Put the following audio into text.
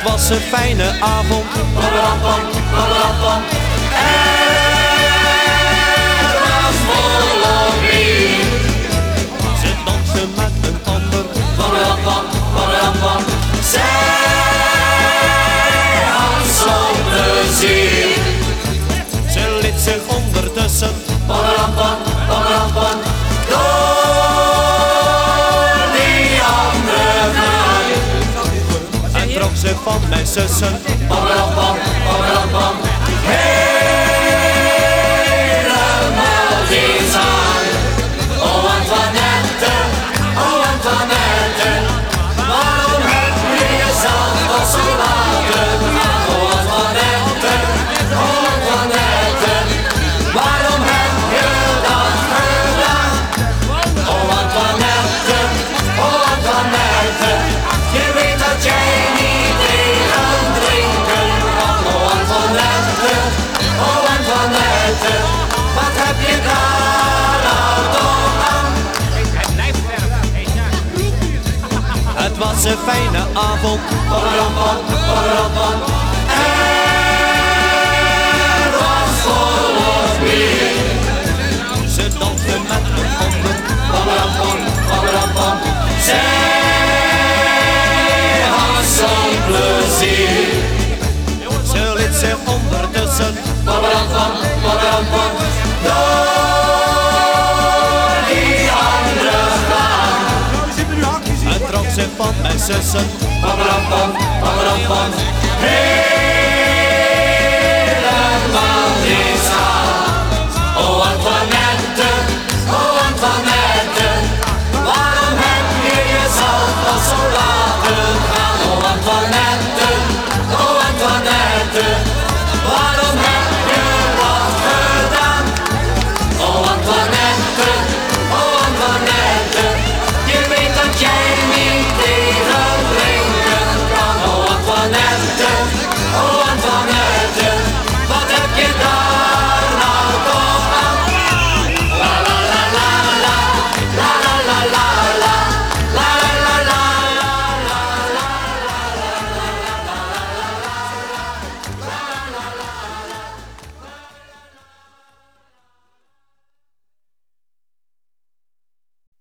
het was een fijne avond. En... van mijn zussen. Bam, bam, bam, bam, bam. Hey! fijne avond. van mijn zussen. Pam, pam, pam, pam, pam.